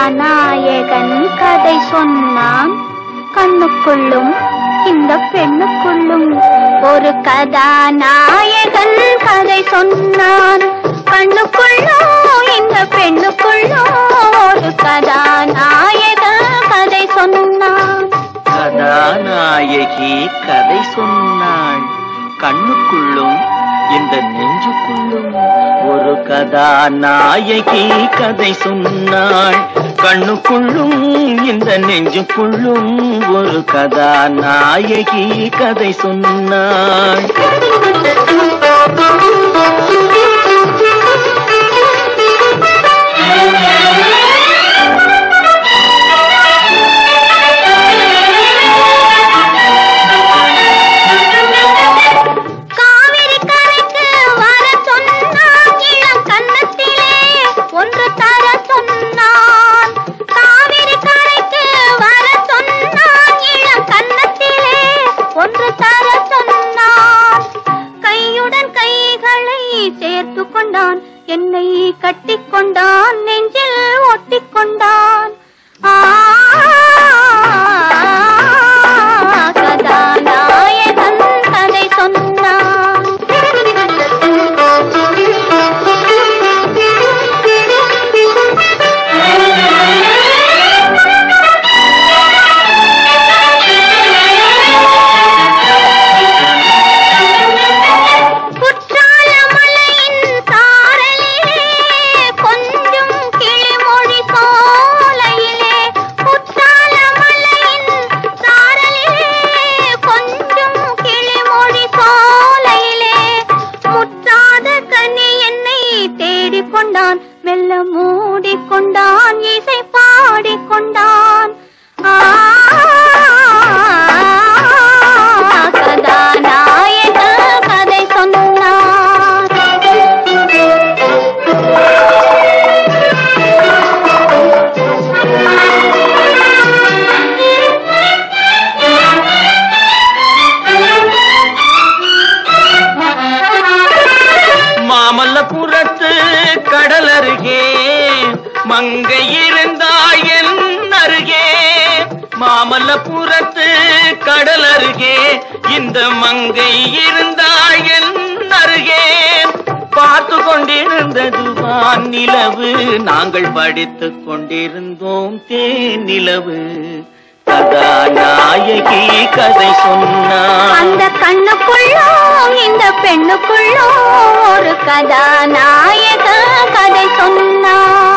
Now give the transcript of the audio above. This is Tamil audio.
அநாயகன் கதை சொன்னான். கண்ணுக்குள்ளும் இந்த பெண்ணுக்குள்ளும் ஒரு கதாநாயகன் கதை சொன்னான். கண்ணுக்குள்ளும் இந்த பெண்ணுக்குள்ளும் ஒரு கதாநாயகன் கதை சொன்னான். கதாநாயகி கதை சொன்னாள். கண்ணுக்குள்ளும் இந்த நெஞ்சுக்குள்ளும் ஒரு கதாநாயகி கதை சொன்னாள். கண்ணுக்குள்ளும் இந்த நெஞ்சுக்குள்ளும் ஒரு கதா நாயகி கதை சொன்னாள். என்னை கட்டிக்கொண்டான் நெஞ்சில் மெல்ல மூடிக்கொண்டான் இசை பாடிக்கொண்டான். ஆ கதாநாயக கதை மாமல்லபுரத்து கடல் அருகே மங்கை இருந்தாய் என் அருகே. மாமல்லபுரத்து கடல் அருகே இந்த மங்கை இருந்தாய் என் அருகே. பார்த்து கொண்டிருந்தது வான் நிலவு நாங்கள் படித்துக் கொண்டிருந்தோம் தேன் நிலவு. கதாநாயகி கதை சொன்னான் அந்த கண்ணுக்குள்ளோ இந்த பெண்ணுக்குள்ளோ ஒரு கதாநாயக கதை சொன்னான்